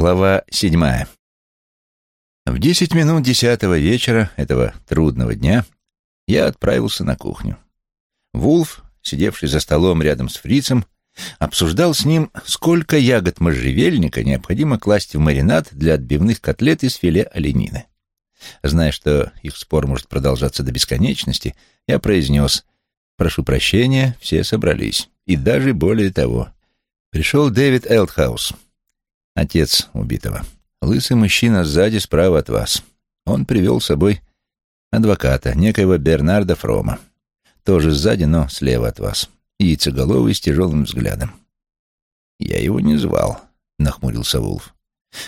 Глава седьмая. В десять минут десятого вечера этого трудного дня я отправился на кухню. Вулф, сидевший за столом рядом с фрицем, обсуждал с ним, сколько ягод можжевельника необходимо класть в маринад для отбивных котлет из филе оленины. Зная, что их спор может продолжаться до бесконечности, я произнес «Прошу прощения, все собрались». И даже более того. Пришел Дэвид Элтхаус, отец убитого. Лысый мужчина сзади справа от вас. Он привел с собой адвоката, некоего Бернарда Фрома. Тоже сзади, но слева от вас. Яйцеголовый с тяжелым взглядом. «Я его не звал», — нахмурился Вулф.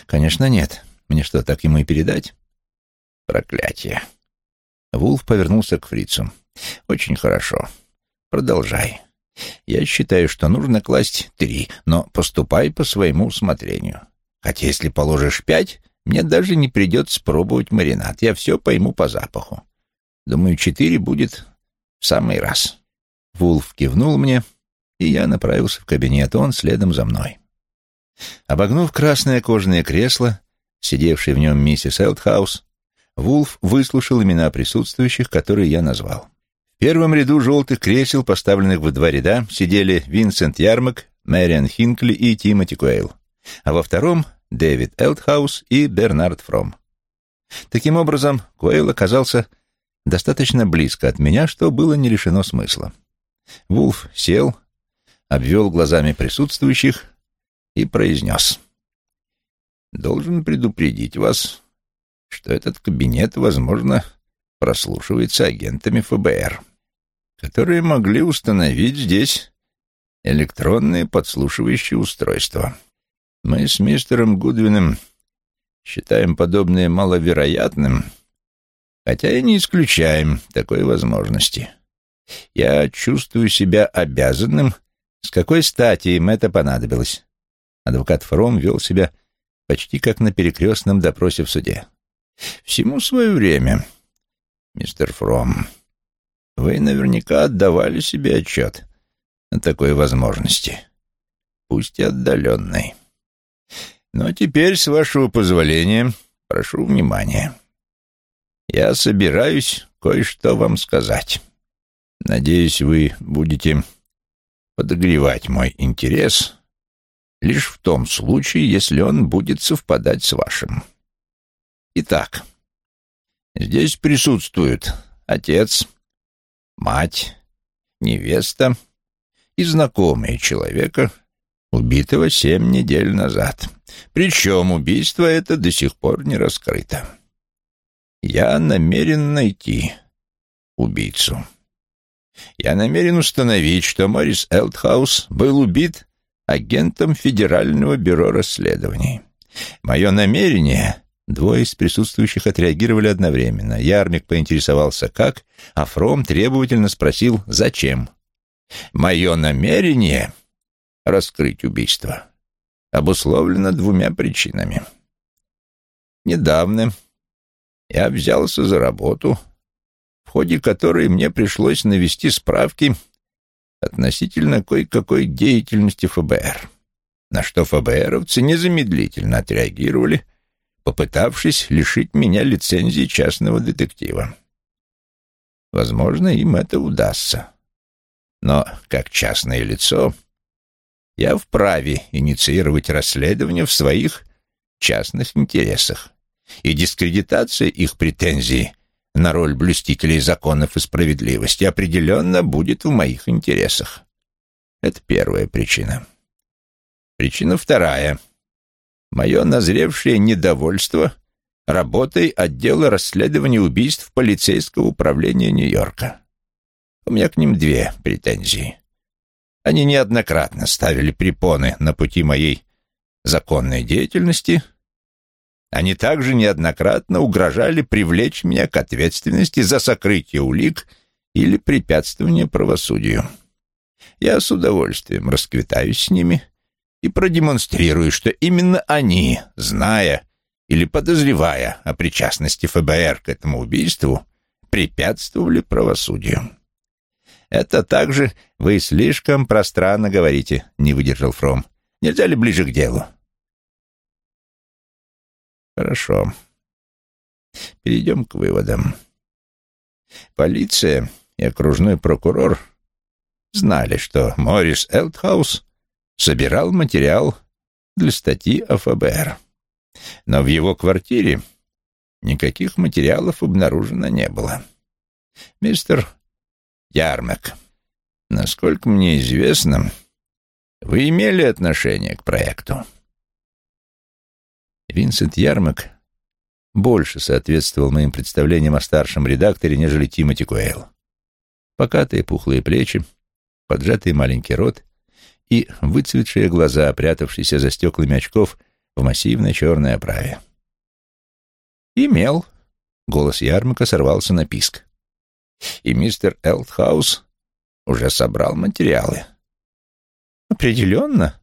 «Конечно нет. Мне что, так ему и передать?» «Проклятие». Вулф повернулся к фрицу. «Очень хорошо. Продолжай. Я считаю, что нужно класть три, но поступай по своему усмотрению. Хотя если положишь пять, мне даже не придется пробовать маринад. Я все пойму по запаху. Думаю, четыре будет в самый раз. Вулф кивнул мне, и я направился в кабинет, он следом за мной. Обогнув красное кожаное кресло, сидевшей в нем миссис Элтхаус, Вулф выслушал имена присутствующих, которые я назвал первом ряду желтых кресел, поставленных в два ряда, сидели Винсент Ярмак, Мэриан Хинкли и Тимоти Куэйл, а во втором — Дэвид Элтхаус и Бернард Фром. Таким образом, Куэйл оказался достаточно близко от меня, что было не лишено смысла. Вулф сел, обвел глазами присутствующих и произнес. «Должен предупредить вас, что этот кабинет, возможно, прослушивается агентами ФБР которые могли установить здесь электронные подслушивающие устройства. Мы с мистером Гудвином считаем подобное маловероятным, хотя и не исключаем такой возможности. Я чувствую себя обязанным, с какой стати им это понадобилось. Адвокат Фром вел себя почти как на перекрестном допросе в суде. Всему свое время, мистер Фром. Вы наверняка отдавали себе отчет о такой возможности, пусть и отдаленной. Но теперь, с вашего позволения, прошу внимания. Я собираюсь кое-что вам сказать. Надеюсь, вы будете подогревать мой интерес лишь в том случае, если он будет совпадать с вашим. Итак, здесь присутствуют отец, мать, невеста и знакомые человека, убитого семь недель назад. Причем убийство это до сих пор не раскрыто. Я намерен найти убийцу. Я намерен установить, что Морис Элтхаус был убит агентом Федерального бюро расследований. Мое намерение Двое из присутствующих отреагировали одновременно. Ярмик поинтересовался «как?», а Фром требовательно спросил «зачем?». «Мое намерение — раскрыть убийство — обусловлено двумя причинами. Недавно я взялся за работу, в ходе которой мне пришлось навести справки относительно кое-какой деятельности ФБР, на что ФБРовцы незамедлительно отреагировали попытавшись лишить меня лицензии частного детектива. Возможно, им это удастся. Но как частное лицо я вправе инициировать расследование в своих частных интересах, и дискредитация их претензий на роль блюстителей законов и справедливости определенно будет в моих интересах. Это первая причина. Причина вторая — мое назревшее недовольство работой отдела расследования убийств полицейского управления Нью-Йорка. У меня к ним две претензии. Они неоднократно ставили препоны на пути моей законной деятельности. Они также неоднократно угрожали привлечь меня к ответственности за сокрытие улик или препятствование правосудию. Я с удовольствием расквитаюсь с ними и продемонстрирую, что именно они, зная или подозревая о причастности ФБР к этому убийству, препятствовали правосудию. «Это также вы слишком пространно говорите», — не выдержал Фром. «Нельзя ли ближе к делу?» Хорошо. Перейдем к выводам. Полиция и окружной прокурор знали, что Морис Элтхаус собирал материал для статьи о ФБР. Но в его квартире никаких материалов обнаружено не было. Мистер Ярмак, насколько мне известно, вы имели отношение к проекту. Винсент Ярмак больше соответствовал моим представлениям о старшем редакторе, нежели Тимоти Куэйл. Покатые пухлые плечи, поджатый маленький рот и выцветшие глаза, прятавшиеся за стеклами очков в массивной черной оправе. «Имел», — голос Ярмака сорвался на писк. «И мистер Элтхаус уже собрал материалы». «Определенно».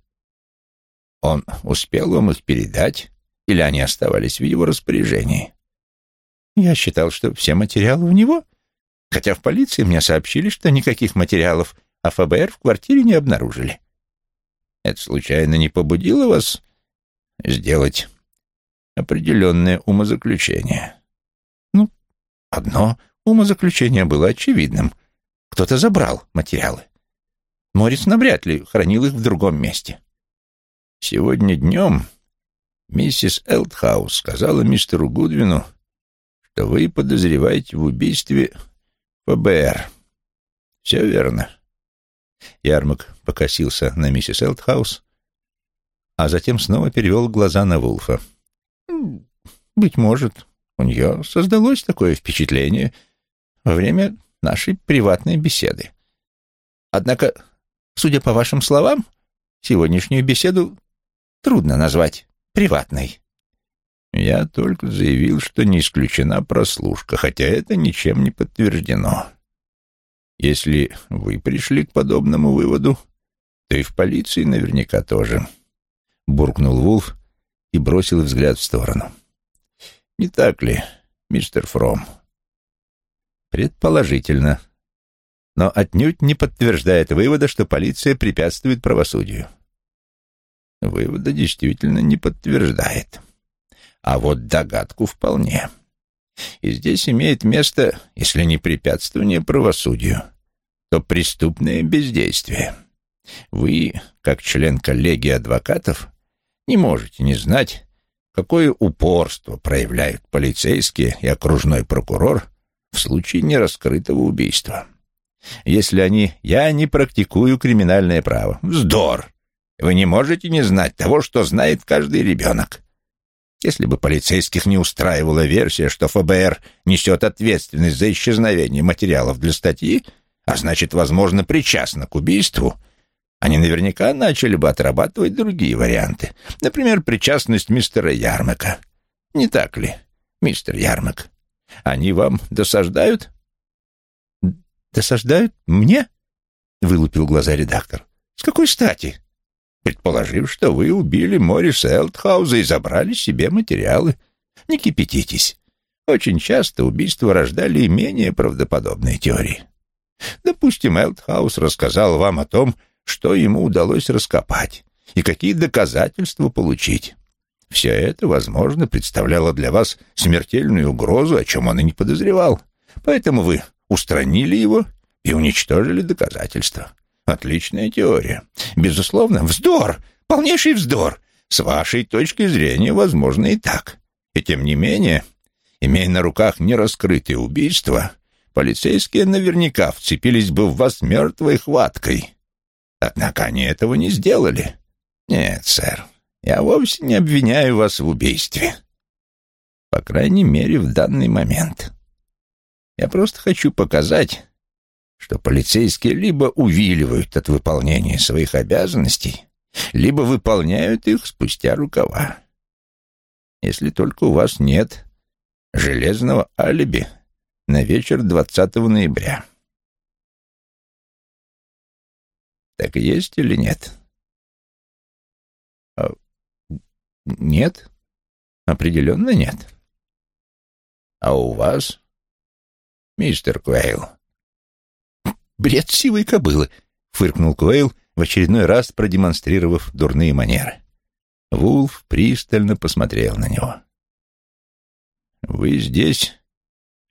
«Он успел вам их передать?» или они оставались в его распоряжении? Я считал, что все материалы у него, хотя в полиции мне сообщили, что никаких материалов о ФБР в квартире не обнаружили. Это случайно не побудило вас сделать определенное умозаключение? Ну, одно умозаключение было очевидным. Кто-то забрал материалы. Морис навряд ли хранил их в другом месте. Сегодня днем Миссис Элтхаус сказала мистеру Гудвину, что вы подозреваете в убийстве ФБР. Все верно. Ярмак покосился на миссис Элтхаус, а затем снова перевел глаза на Вулфа. «Быть может, у нее создалось такое впечатление во время нашей приватной беседы. Однако, судя по вашим словам, сегодняшнюю беседу трудно назвать приватной. Я только заявил, что не исключена прослушка, хотя это ничем не подтверждено. Если вы пришли к подобному выводу, то и в полиции наверняка тоже. Буркнул Вулф и бросил взгляд в сторону. Не так ли, мистер Фром? Предположительно. Но отнюдь не подтверждает вывода, что полиция препятствует правосудию вывода действительно не подтверждает. А вот догадку вполне. И здесь имеет место, если не препятствование правосудию, то преступное бездействие. Вы, как член коллегии адвокатов, не можете не знать, какое упорство проявляют полицейские и окружной прокурор в случае нераскрытого убийства. Если они «я не практикую криминальное право», вздор! Вы не можете не знать того, что знает каждый ребенок. Если бы полицейских не устраивала версия, что ФБР несет ответственность за исчезновение материалов для статьи, а значит, возможно, причастна к убийству, они наверняка начали бы отрабатывать другие варианты. Например, причастность мистера Ярмака. Не так ли, мистер Ярмак? Они вам досаждают? Досаждают мне? Вылупил глаза редактор. С какой стати? Предположив, что вы убили Мориса Элтхауза и забрали себе материалы. Не кипятитесь. Очень часто убийства рождали и менее правдоподобные теории. Допустим, Элтхаус рассказал вам о том, что ему удалось раскопать и какие доказательства получить. Все это, возможно, представляло для вас смертельную угрозу, о чем он и не подозревал. Поэтому вы устранили его и уничтожили доказательства. Отличная теория. Безусловно, вздор, полнейший вздор. С вашей точки зрения, возможно, и так. И тем не менее, имея на руках нераскрытые убийства, полицейские наверняка вцепились бы в вас мертвой хваткой. Однако они этого не сделали. Нет, сэр, я вовсе не обвиняю вас в убийстве. По крайней мере, в данный момент. Я просто хочу показать, что полицейские либо увиливают от выполнения своих обязанностей, либо выполняют их спустя рукава. Если только у вас нет железного алиби на вечер 20 ноября. Так есть или нет? А, нет, определенно нет. А у вас, мистер Квейл? «Бред сивой кобылы!» — фыркнул Куэйл, в очередной раз продемонстрировав дурные манеры. Вулф пристально посмотрел на него. Вы здесь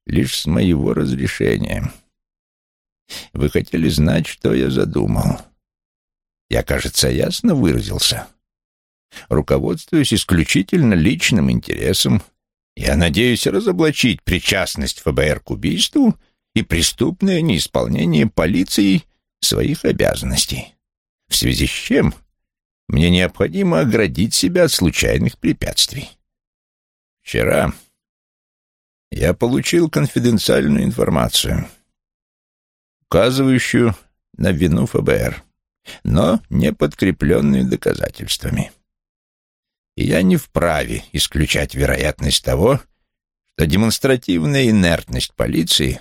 лишь с моего разрешения. Вы хотели знать, что я задумал. Я, кажется, ясно выразился. Руководствуясь исключительно личным интересом, я надеюсь разоблачить причастность ФБР к убийству и преступное неисполнение полицией своих обязанностей, в связи с чем мне необходимо оградить себя от случайных препятствий. Вчера я получил конфиденциальную информацию, указывающую на вину ФБР, но не подкрепленную доказательствами. И я не вправе исключать вероятность того, что демонстративная инертность полиции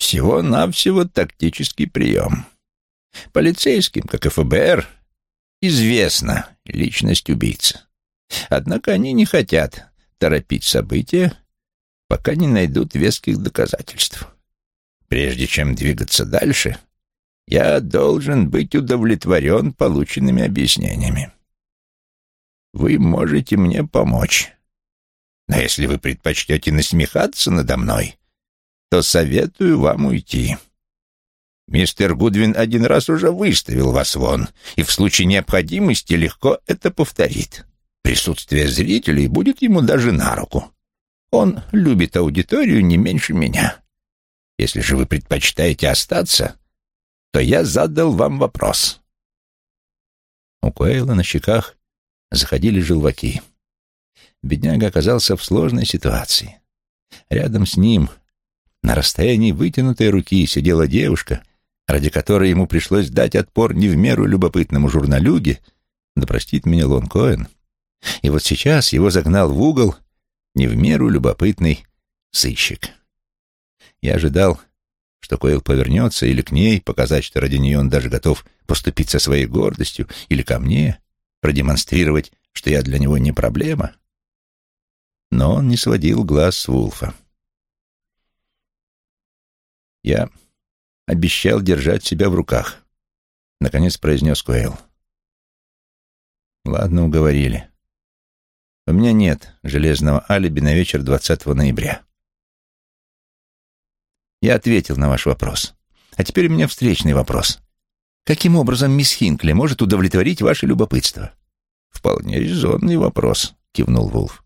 всего-навсего тактический прием. Полицейским, как и ФБР, известна личность убийцы. Однако они не хотят торопить события, пока не найдут веских доказательств. Прежде чем двигаться дальше, я должен быть удовлетворен полученными объяснениями. Вы можете мне помочь. Но если вы предпочтете насмехаться надо мной, то советую вам уйти. Мистер Гудвин один раз уже выставил вас вон, и в случае необходимости легко это повторит. Присутствие зрителей будет ему даже на руку. Он любит аудиторию не меньше меня. Если же вы предпочитаете остаться, то я задал вам вопрос. У Куэйла на щеках заходили желваки. Бедняга оказался в сложной ситуации. Рядом с ним, на расстоянии вытянутой руки, сидела девушка, ради которой ему пришлось дать отпор не в меру любопытному журналюге, да простит меня Лон Коэн. И вот сейчас его загнал в угол не в меру любопытный сыщик. Я ожидал, что Койл повернется или к ней, показать, что ради нее он даже готов поступить со своей гордостью, или ко мне, продемонстрировать, что я для него не проблема. Но он не сводил глаз с Вулфа. Я обещал держать себя в руках», — наконец произнес Куэйл. «Ладно, уговорили. У меня нет железного алиби на вечер 20 ноября. Я ответил на ваш вопрос. А теперь у меня встречный вопрос. Каким образом мисс Хинкли может удовлетворить ваше любопытство?» «Вполне резонный вопрос», — кивнул Вулф.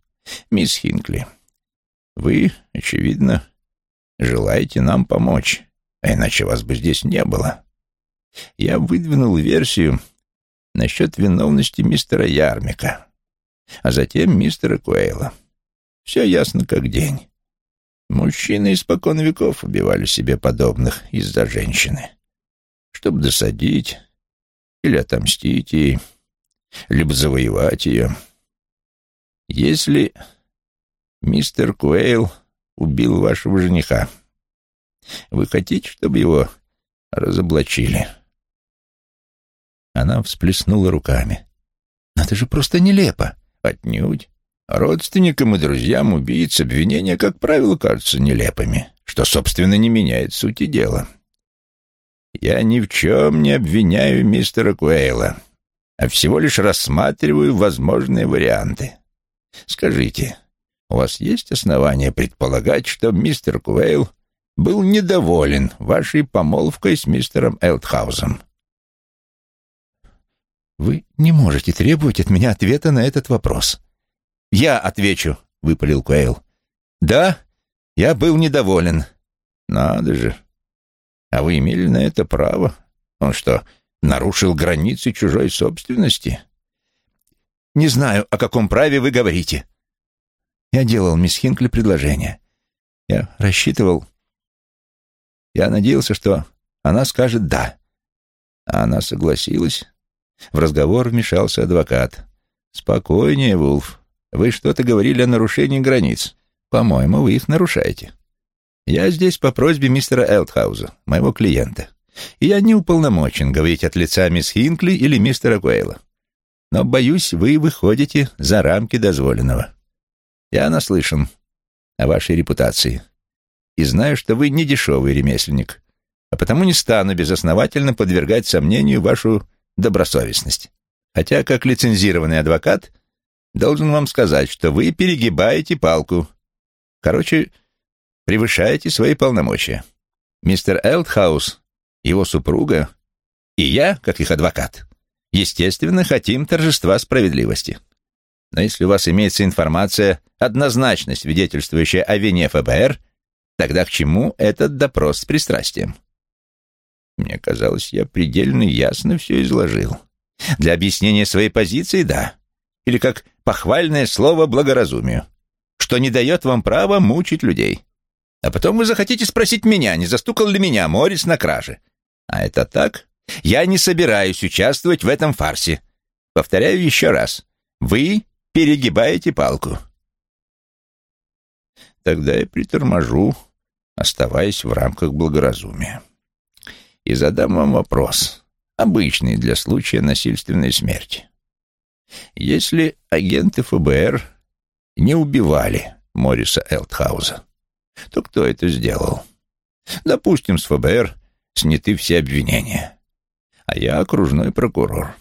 «Мисс Хинкли, вы, очевидно, желаете нам помочь а иначе вас бы здесь не было. Я выдвинул версию насчет виновности мистера Ярмика, а затем мистера Куэйла. Все ясно как день. Мужчины испокон веков убивали себе подобных из-за женщины, чтобы досадить или отомстить ей, либо завоевать ее. Если мистер Куэйл убил вашего жениха, вы хотите, чтобы его разоблачили?» Она всплеснула руками. «Но это же просто нелепо!» «Отнюдь. Родственникам и друзьям убийц обвинения, как правило, кажутся нелепыми, что, собственно, не меняет сути дела. Я ни в чем не обвиняю мистера Куэйла, а всего лишь рассматриваю возможные варианты. Скажите, у вас есть основания предполагать, что мистер Куэйл был недоволен вашей помолвкой с мистером Элтхаузом. Вы не можете требовать от меня ответа на этот вопрос. Я отвечу, выпалил Куэйл. Да, я был недоволен. Надо же. А вы имели на это право? Он что, нарушил границы чужой собственности? Не знаю, о каком праве вы говорите. Я делал мисс Хинкли предложение. Я рассчитывал я надеялся, что она скажет «да». А она согласилась. В разговор вмешался адвокат. «Спокойнее, Вулф. Вы что-то говорили о нарушении границ. По-моему, вы их нарушаете. Я здесь по просьбе мистера Элтхауза, моего клиента. И я не уполномочен говорить от лица мисс Хинкли или мистера Куэйла. Но, боюсь, вы выходите за рамки дозволенного. Я наслышан о вашей репутации и знаю, что вы не дешевый ремесленник, а потому не стану безосновательно подвергать сомнению вашу добросовестность. Хотя, как лицензированный адвокат, должен вам сказать, что вы перегибаете палку. Короче, превышаете свои полномочия. Мистер Элтхаус, его супруга и я, как их адвокат, естественно, хотим торжества справедливости. Но если у вас имеется информация, однозначно свидетельствующая о вине ФБР, тогда к чему этот допрос с пристрастием? Мне казалось, я предельно ясно все изложил. Для объяснения своей позиции — да. Или как похвальное слово благоразумию, что не дает вам права мучить людей. А потом вы захотите спросить меня, не застукал ли меня Морис на краже. А это так? Я не собираюсь участвовать в этом фарсе. Повторяю еще раз. Вы перегибаете палку. Тогда я приторможу, оставаясь в рамках благоразумия. И задам вам вопрос, обычный для случая насильственной смерти. Если агенты ФБР не убивали Мориса Элтхауза, то кто это сделал? Допустим, с ФБР сняты все обвинения а я окружной прокурор.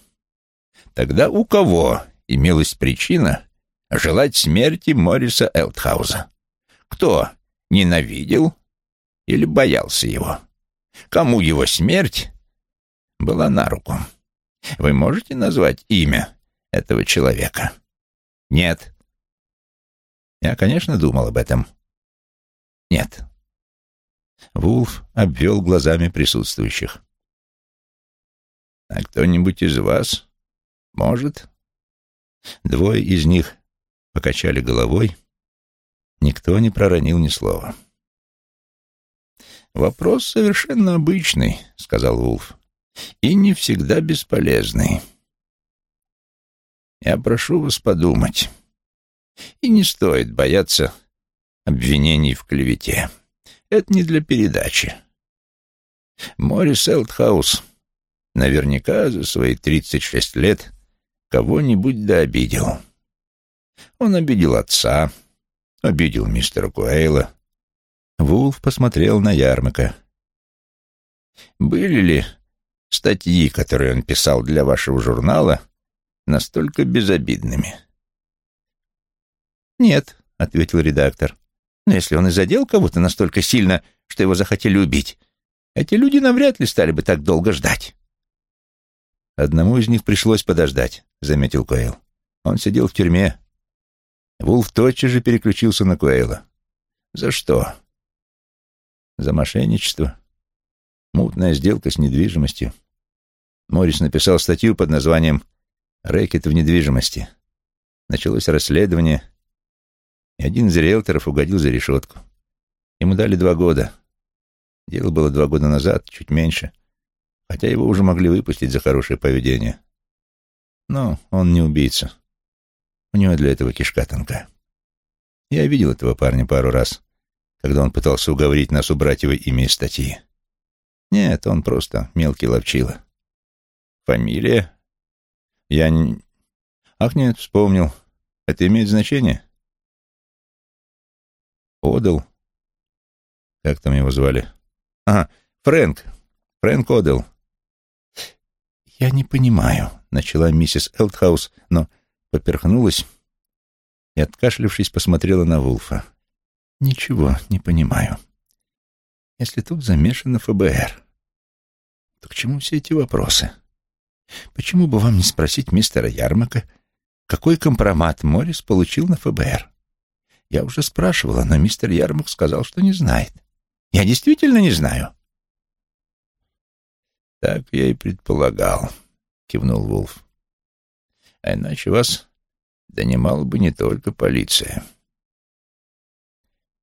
Тогда у кого имелась причина желать смерти Морриса Элтхауза? Кто ненавидел или боялся его? Кому его смерть была на руку? Вы можете назвать имя этого человека? Нет. Я, конечно, думал об этом. Нет. Вулф обвел глазами присутствующих. А кто-нибудь из вас может? Двое из них покачали головой. Никто не проронил ни слова. «Вопрос совершенно обычный», — сказал Вулф, — «и не всегда бесполезный. Я прошу вас подумать. И не стоит бояться обвинений в клевете. Это не для передачи. Морис Элтхаус Наверняка за свои тридцать шесть лет кого-нибудь да обидел. Он обидел отца, обидел мистера Куэйла. Вулф посмотрел на Ярмака. «Были ли статьи, которые он писал для вашего журнала, настолько безобидными?» «Нет», — ответил редактор. «Но если он и задел кого-то настолько сильно, что его захотели убить, эти люди навряд ли стали бы так долго ждать». «Одному из них пришлось подождать», — заметил Куэйл. «Он сидел в тюрьме». Вулф тотчас же переключился на Куэйла. «За что?» «За мошенничество. Мутная сделка с недвижимостью». Моррис написал статью под названием «Рэкет в недвижимости». Началось расследование, и один из риэлторов угодил за решетку. Ему дали два года. Дело было два года назад, чуть меньше — хотя его уже могли выпустить за хорошее поведение. Но он не убийца. У него для этого кишка тонка. Я видел этого парня пару раз, когда он пытался уговорить нас убрать его имя из статьи. Нет, он просто мелкий ловчила. Фамилия? Я не... Ах, нет, вспомнил. Это имеет значение? Одел. Как там его звали? Ага, Фрэнк. Фрэнк Одел. «Я не понимаю», — начала миссис Элтхаус, но поперхнулась и, откашлившись, посмотрела на Вулфа. «Ничего не понимаю. Если тут замешано ФБР, то к чему все эти вопросы? Почему бы вам не спросить мистера Ярмака, какой компромат Моррис получил на ФБР? Я уже спрашивала, но мистер Ярмак сказал, что не знает. Я действительно не знаю». «Так я и предполагал», — кивнул Вулф. «А иначе вас донимала бы не только полиция.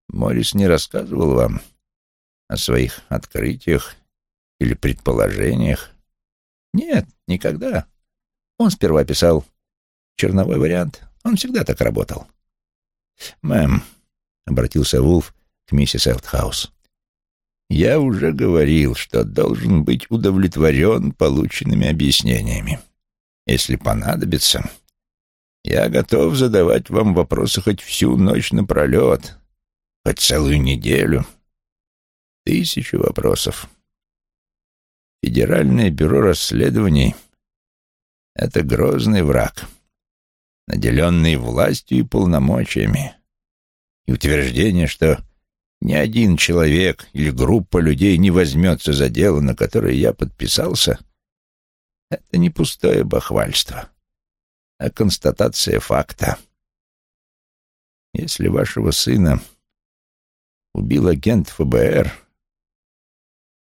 Моррис не рассказывал вам о своих открытиях или предположениях? Нет, никогда. Он сперва писал черновой вариант. Он всегда так работал. «Мэм», — обратился Вулф к миссис Элтхаус, я уже говорил, что должен быть удовлетворен полученными объяснениями. Если понадобится, я готов задавать вам вопросы хоть всю ночь напролет, хоть целую неделю. Тысячу вопросов. Федеральное бюро расследований — это грозный враг, наделенный властью и полномочиями. и утверждение, что ни один человек или группа людей не возьмется за дело, на которое я подписался, это не пустое бахвальство, а констатация факта. Если вашего сына убил агент ФБР,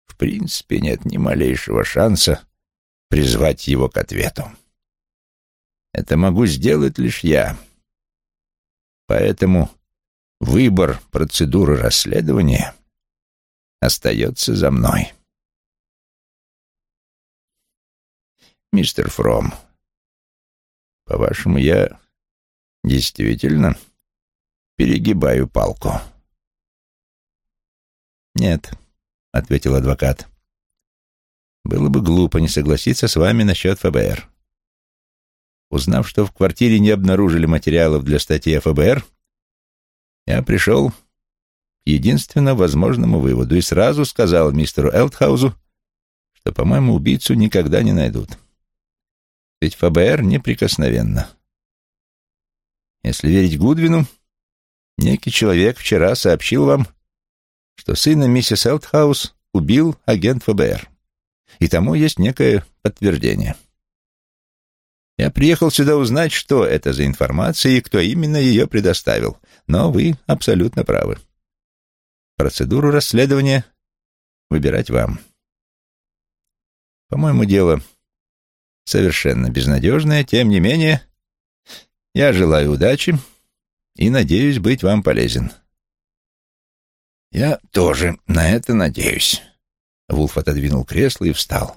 в принципе нет ни малейшего шанса призвать его к ответу. Это могу сделать лишь я. Поэтому выбор процедуры расследования остается за мной. Мистер Фром, по-вашему, я действительно перегибаю палку? Нет, — ответил адвокат. Было бы глупо не согласиться с вами насчет ФБР. Узнав, что в квартире не обнаружили материалов для статьи ФБР, я пришел к единственно возможному выводу и сразу сказал мистеру Элтхаузу, что, по-моему, убийцу никогда не найдут. Ведь ФБР неприкосновенно. Если верить Гудвину, некий человек вчера сообщил вам, что сына миссис Элтхаус убил агент ФБР. И тому есть некое подтверждение. — я приехал сюда узнать, что это за информация и кто именно ее предоставил. Но вы абсолютно правы. Процедуру расследования выбирать вам. По-моему, дело совершенно безнадежное. Тем не менее, я желаю удачи и надеюсь быть вам полезен. Я тоже на это надеюсь. Вулф отодвинул кресло и встал.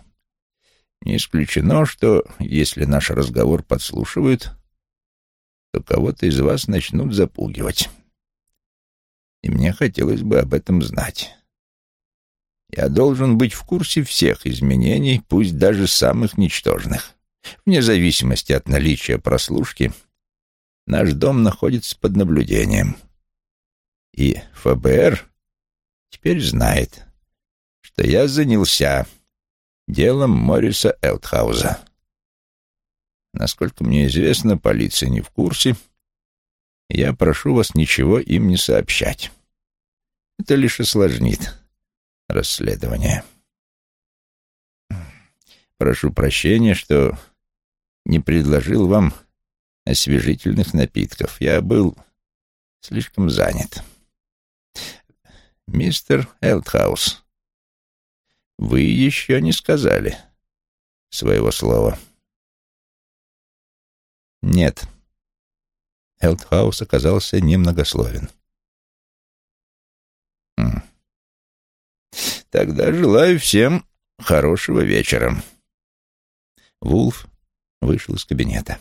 Не исключено, что, если наш разговор подслушивают, то кого-то из вас начнут запугивать. И мне хотелось бы об этом знать. Я должен быть в курсе всех изменений, пусть даже самых ничтожных. Вне зависимости от наличия прослушки, наш дом находится под наблюдением. И ФБР теперь знает, что я занялся делом Морриса Элтхауза. Насколько мне известно, полиция не в курсе. Я прошу вас ничего им не сообщать. Это лишь осложнит расследование. Прошу прощения, что не предложил вам освежительных напитков. Я был слишком занят. Мистер Элтхаус, вы еще не сказали своего слова. Нет. Элтхаус оказался немногословен. Хм. Тогда желаю всем хорошего вечера. Вулф вышел из кабинета.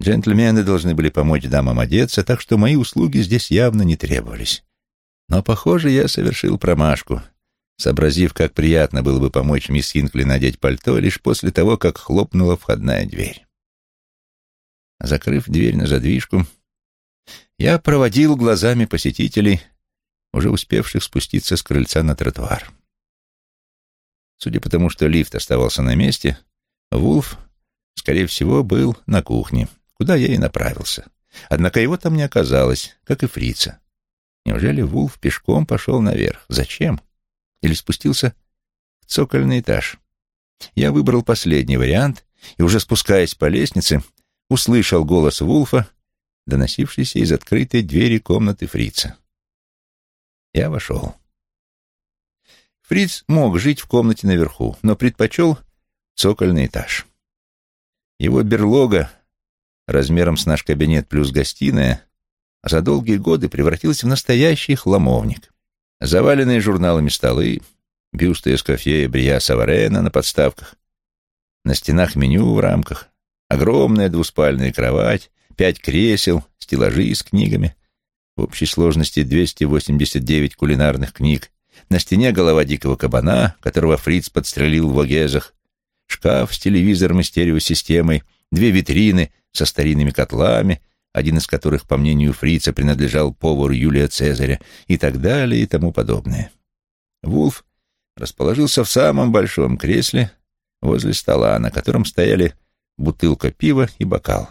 Джентльмены должны были помочь дамам одеться, так что мои услуги здесь явно не требовались. Но, похоже, я совершил промашку — сообразив, как приятно было бы помочь мисс Хинкли надеть пальто лишь после того, как хлопнула входная дверь. Закрыв дверь на задвижку, я проводил глазами посетителей, уже успевших спуститься с крыльца на тротуар. Судя по тому, что лифт оставался на месте, Вулф, скорее всего, был на кухне, куда я и направился. Однако его там не оказалось, как и фрица. Неужели Вулф пешком пошел наверх? Зачем? Или спустился в цокольный этаж. Я выбрал последний вариант и, уже спускаясь по лестнице, услышал голос Вулфа, доносившийся из открытой двери комнаты фрица. Я вошел. Фриц мог жить в комнате наверху, но предпочел цокольный этаж. Его берлога размером с наш кабинет плюс гостиная за долгие годы превратилась в настоящий хламовник. Заваленные журналами столы, бюсты Эскофье и Брия Саварена на подставках, на стенах меню в рамках, огромная двуспальная кровать, пять кресел, стеллажи с книгами, в общей сложности 289 кулинарных книг, на стене голова дикого кабана, которого Фриц подстрелил в Огезах, шкаф с телевизором и стереосистемой, две витрины со старинными котлами, один из которых, по мнению фрица, принадлежал повару Юлия Цезаря, и так далее и тому подобное. Вулф расположился в самом большом кресле возле стола, на котором стояли бутылка пива и бокал.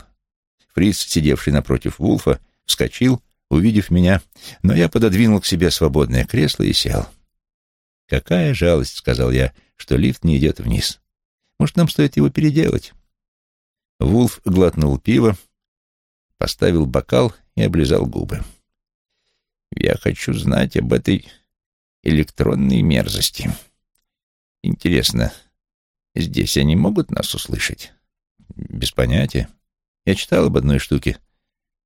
Фриц, сидевший напротив Вулфа, вскочил, увидев меня, но я пододвинул к себе свободное кресло и сел. «Какая жалость», — сказал я, — «что лифт не идет вниз. Может, нам стоит его переделать?» Вулф глотнул пиво, поставил бокал и облизал губы. «Я хочу знать об этой электронной мерзости. Интересно, здесь они могут нас услышать?» «Без понятия. Я читал об одной штуке,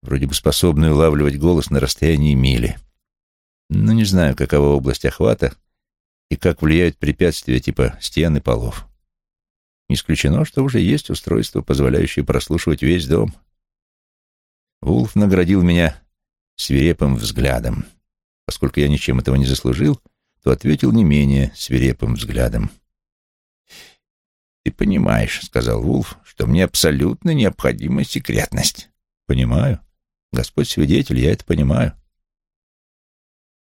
вроде бы способной улавливать голос на расстоянии мили. Но не знаю, какова область охвата и как влияют препятствия типа стен и полов. Не исключено, что уже есть устройство, позволяющее прослушивать весь дом. Вулф наградил меня свирепым взглядом. Поскольку я ничем этого не заслужил, то ответил не менее свирепым взглядом. «Ты понимаешь, — сказал Вулф, — что мне абсолютно необходима секретность». «Понимаю. Господь свидетель, я это понимаю».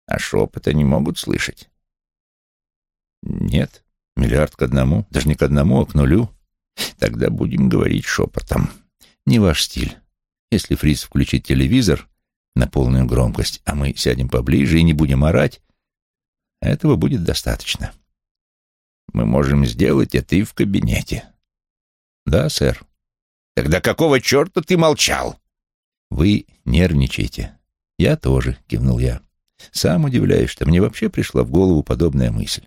«А шепота не могут слышать?» «Нет. Миллиард к одному. Даже не к одному, а к нулю. Тогда будем говорить шепотом. Не ваш стиль. Если Фриц включит телевизор на полную громкость, а мы сядем поближе и не будем орать, этого будет достаточно. Мы можем сделать это и в кабинете. Да, сэр. Тогда какого черта ты молчал? Вы нервничаете. Я тоже, кивнул я. Сам удивляюсь, что мне вообще пришла в голову подобная мысль.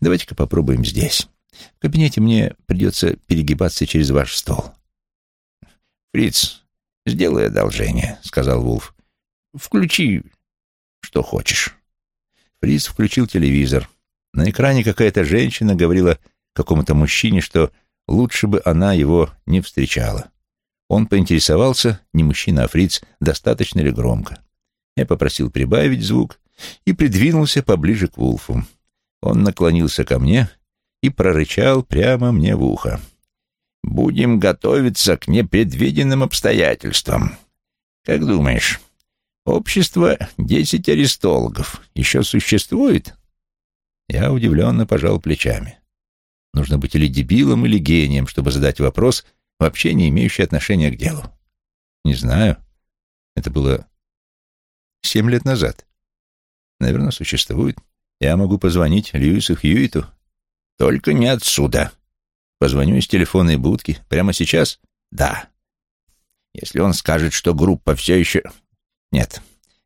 Давайте-ка попробуем здесь. В кабинете мне придется перегибаться через ваш стол. Фриц, сделай одолжение, сказал Вулф. Включи, что хочешь. Фриц включил телевизор. На экране какая-то женщина говорила какому-то мужчине, что лучше бы она его не встречала. Он поинтересовался, не мужчина, а фриц, достаточно ли громко. Я попросил прибавить звук и придвинулся поближе к Вулфу. Он наклонился ко мне и прорычал прямо мне в ухо. «Будем готовиться к непредвиденным обстоятельствам. Как думаешь, общество «Десять аристологов» еще существует?» Я удивленно пожал плечами. Нужно быть или дебилом, или гением, чтобы задать вопрос, вообще не имеющий отношения к делу. Не знаю. Это было семь лет назад. Наверное, существует. Я могу позвонить Льюису Хьюиту. Только не отсюда. Позвоню из телефонной будки. Прямо сейчас? Да. Если он скажет, что группа все еще... Нет,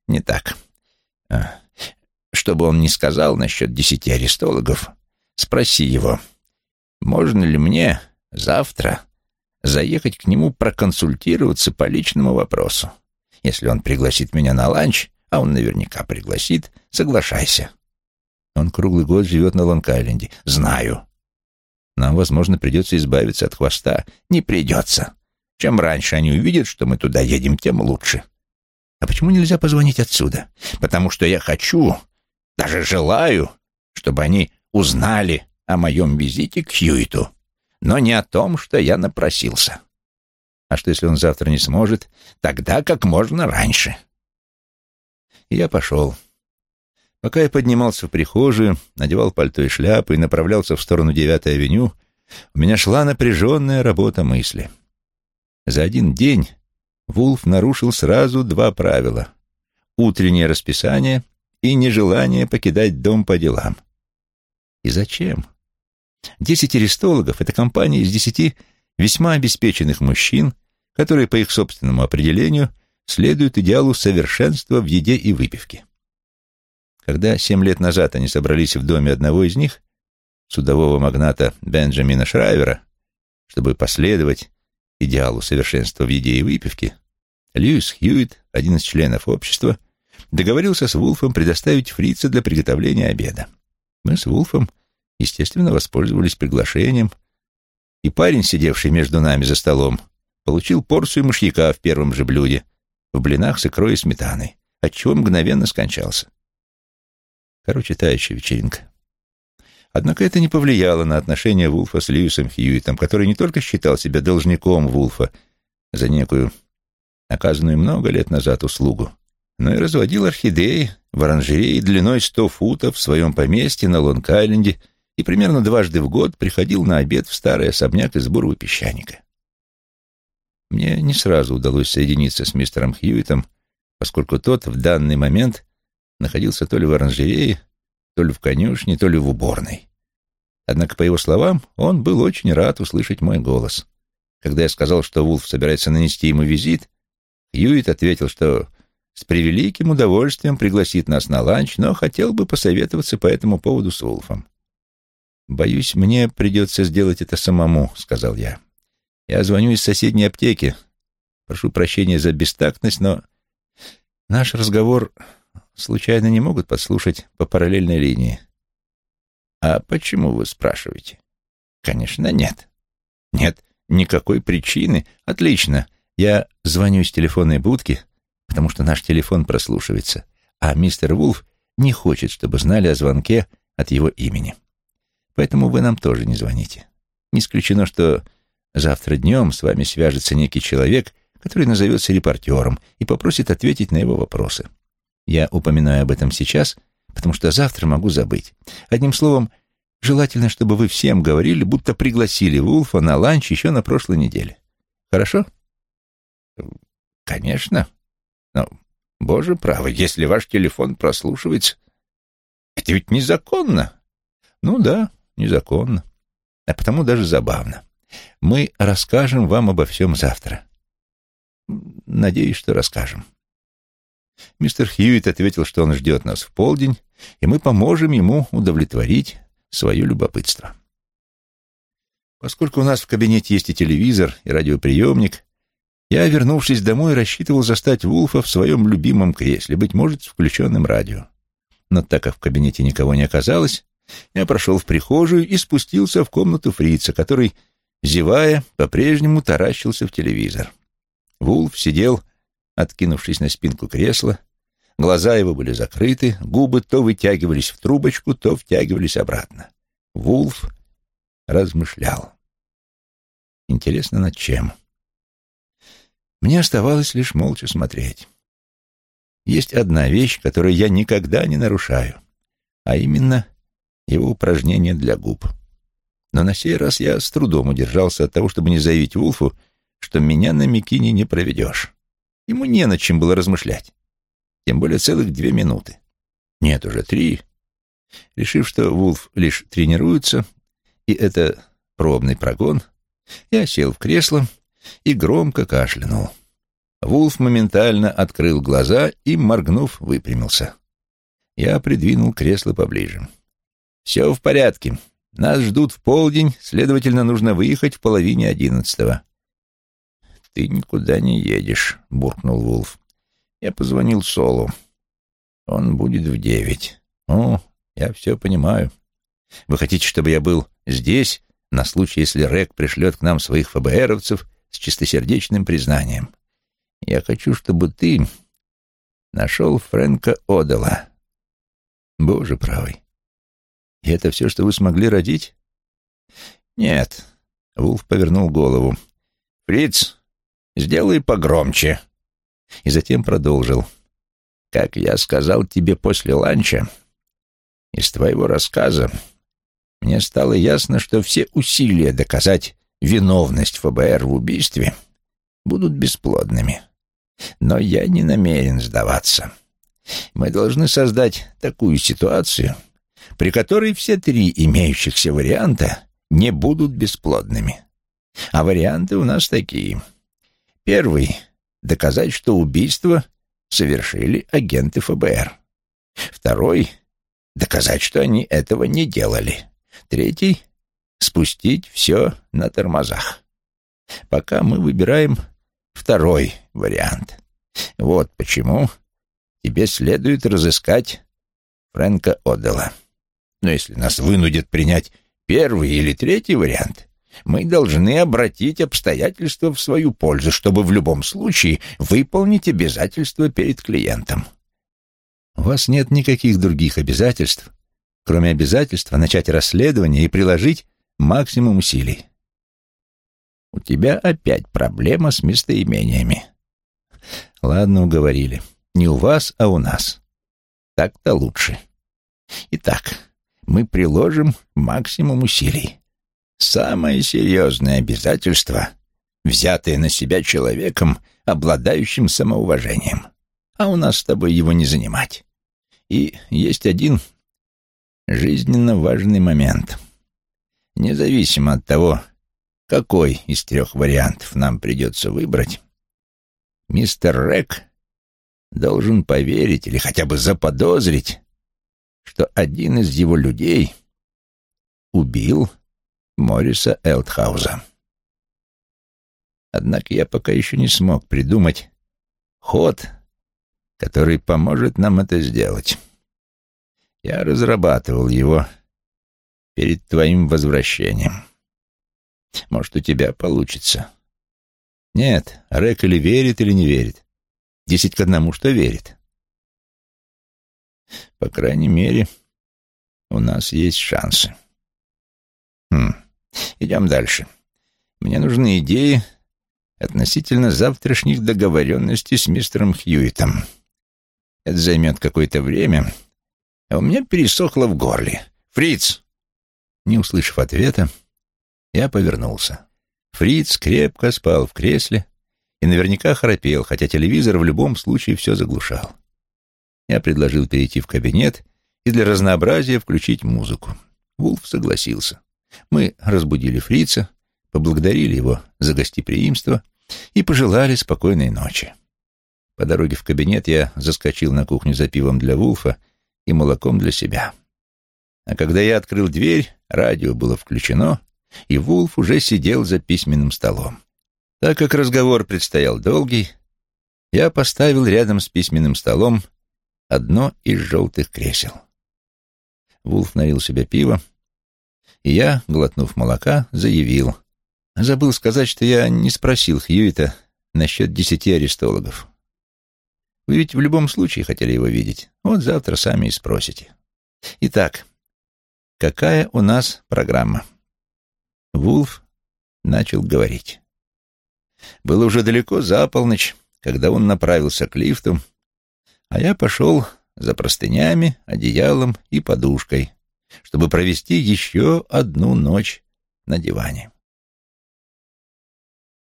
не так. А, что бы он ни сказал насчет десяти аристологов, спроси его, можно ли мне завтра заехать к нему проконсультироваться по личному вопросу. Если он пригласит меня на ланч, а он наверняка пригласит, соглашайся. Он круглый год живет на Лонг-Айленде. Знаю. Нам, возможно, придется избавиться от хвоста. Не придется. Чем раньше они увидят, что мы туда едем, тем лучше. А почему нельзя позвонить отсюда? Потому что я хочу, даже желаю, чтобы они узнали о моем визите к Хьюиту, но не о том, что я напросился. А что, если он завтра не сможет? Тогда как можно раньше. И я пошел. Пока я поднимался в прихожую, надевал пальто и шляпу и направлялся в сторону Девятой авеню, у меня шла напряженная работа мысли. За один день Вулф нарушил сразу два правила — утреннее расписание и нежелание покидать дом по делам. И зачем? Десять аристологов — это компания из десяти весьма обеспеченных мужчин, которые, по их собственному определению, следуют идеалу совершенства в еде и выпивке. Когда семь лет назад они собрались в доме одного из них, судового магната Бенджамина Шрайвера, чтобы последовать идеалу совершенства в еде и выпивке, Льюис Хьюитт, один из членов общества, договорился с Вулфом предоставить фрица для приготовления обеда. Мы с Вулфом, естественно, воспользовались приглашением, и парень, сидевший между нами за столом, получил порцию мышьяка в первом же блюде, в блинах с икрой и сметаной, отчего мгновенно скончался. Короче, тающая вечеринка. Однако это не повлияло на отношения Вулфа с Льюисом Хьюитом, который не только считал себя должником Вулфа за некую оказанную много лет назад услугу, но и разводил орхидеи в оранжерее длиной сто футов в своем поместье на Лонг-Айленде и примерно дважды в год приходил на обед в старый особняк из бурого песчаника. Мне не сразу удалось соединиться с мистером Хьюитом, поскольку тот в данный момент находился то ли в оранжерее, то ли в конюшне, то ли в уборной. Однако, по его словам, он был очень рад услышать мой голос. Когда я сказал, что Вулф собирается нанести ему визит, Хьюит ответил, что с превеликим удовольствием пригласит нас на ланч, но хотел бы посоветоваться по этому поводу с Вулфом. «Боюсь, мне придется сделать это самому», — сказал я. «Я звоню из соседней аптеки. Прошу прощения за бестактность, но наш разговор случайно не могут подслушать по параллельной линии». «А почему вы спрашиваете?» «Конечно, нет». «Нет никакой причины. Отлично. Я звоню из телефонной будки, потому что наш телефон прослушивается, а мистер Вулф не хочет, чтобы знали о звонке от его имени. Поэтому вы нам тоже не звоните. Не исключено, что завтра днем с вами свяжется некий человек, который назовется репортером и попросит ответить на его вопросы. Я упоминаю об этом сейчас, потому что завтра могу забыть. Одним словом, желательно, чтобы вы всем говорили, будто пригласили Вулфа на ланч еще на прошлой неделе. Хорошо? Конечно. Но, боже правый, если ваш телефон прослушивается, это ведь незаконно. Ну да, незаконно. А потому даже забавно. Мы расскажем вам обо всем завтра. Надеюсь, что расскажем. Мистер Хьюитт ответил, что он ждет нас в полдень, и мы поможем ему удовлетворить свое любопытство. Поскольку у нас в кабинете есть и телевизор, и радиоприемник, я, вернувшись домой, рассчитывал застать Вулфа в своем любимом кресле, быть может, с включенным радио. Но так как в кабинете никого не оказалось, я прошел в прихожую и спустился в комнату фрица, который, зевая, по-прежнему таращился в телевизор. Вулф сидел, откинувшись на спинку кресла, глаза его были закрыты, губы то вытягивались в трубочку, то втягивались обратно. Вулф размышлял. Интересно, над чем? Мне оставалось лишь молча смотреть. Есть одна вещь, которую я никогда не нарушаю, а именно его упражнения для губ. Но на сей раз я с трудом удержался от того, чтобы не заявить Вулфу, что меня на Микине не проведешь. Ему не над чем было размышлять. Тем более целых две минуты. Нет, уже три. Решив, что Вулф лишь тренируется, и это пробный прогон, я сел в кресло и громко кашлянул. Вулф моментально открыл глаза и, моргнув, выпрямился. Я придвинул кресло поближе. «Все в порядке. Нас ждут в полдень, следовательно, нужно выехать в половине одиннадцатого». «Ты никуда не едешь», — буркнул Вулф. «Я позвонил Солу. Он будет в девять». «О, я все понимаю. Вы хотите, чтобы я был здесь, на случай, если Рек пришлет к нам своих ФБРовцев с чистосердечным признанием? Я хочу, чтобы ты нашел Фрэнка Одела». «Боже правый, и это все, что вы смогли родить? Нет. Вулф повернул голову. Фриц, сделай погромче. И затем продолжил. Как я сказал тебе после ланча, из твоего рассказа мне стало ясно, что все усилия доказать виновность ФБР в убийстве будут бесплодными. Но я не намерен сдаваться. Мы должны создать такую ситуацию, при которой все три имеющихся варианта не будут бесплодными. А варианты у нас такие. Первый — доказать, что убийство совершили агенты ФБР. Второй — доказать, что они этого не делали. Третий — спустить все на тормозах. Пока мы выбираем второй вариант. Вот почему тебе следует разыскать Фрэнка Одела. Но если нас вынудят принять первый или третий вариант, мы должны обратить обстоятельства в свою пользу, чтобы в любом случае выполнить обязательства перед клиентом. У вас нет никаких других обязательств, кроме обязательства начать расследование и приложить максимум усилий. У тебя опять проблема с местоимениями. Ладно, уговорили. Не у вас, а у нас. Так-то лучше. Итак, мы приложим максимум усилий. Самое серьезное обязательство, взятое на себя человеком, обладающим самоуважением. а у нас с тобой его не занимать. И есть один жизненно важный момент. Независимо от того, какой из трех вариантов нам придется выбрать, мистер Рек должен поверить или хотя бы заподозрить, что один из его людей убил Мориса Элтхауза. Однако я пока еще не смог придумать ход, который поможет нам это сделать. Я разрабатывал его перед твоим возвращением. Может, у тебя получится. Нет, Рек или верит, или не верит. Десять к одному, что верит. По крайней мере, у нас есть шансы. Хм. Идем дальше. Мне нужны идеи относительно завтрашних договоренностей с мистером Хьюитом. Это займет какое-то время, а у меня пересохло в горле. Фриц! Не услышав ответа, я повернулся. Фриц крепко спал в кресле и наверняка храпел, хотя телевизор в любом случае все заглушал. Я предложил перейти в кабинет и для разнообразия включить музыку. Вулф согласился. Мы разбудили фрица, поблагодарили его за гостеприимство и пожелали спокойной ночи. По дороге в кабинет я заскочил на кухню за пивом для Вулфа и молоком для себя. А когда я открыл дверь, радио было включено, и Вулф уже сидел за письменным столом. Так как разговор предстоял долгий, я поставил рядом с письменным столом одно из желтых кресел. Вулф налил себе пиво, и я, глотнув молока, заявил. Забыл сказать, что я не спросил Хьюита насчет десяти арестологов. Вы ведь в любом случае хотели его видеть. Вот завтра сами и спросите. Итак, какая у нас программа? Вулф начал говорить. Было уже далеко за полночь, когда он направился к лифту, а я пошел за простынями, одеялом и подушкой, чтобы провести еще одну ночь на диване.